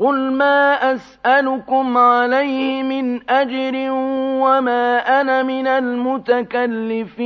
قُلْ مَا أَسْأَلُكُمْ عَلَيْهِ مِنْ أَجْرٍ وَمَا أَنَا مِنَ الْمُتَكَلِّفِينَ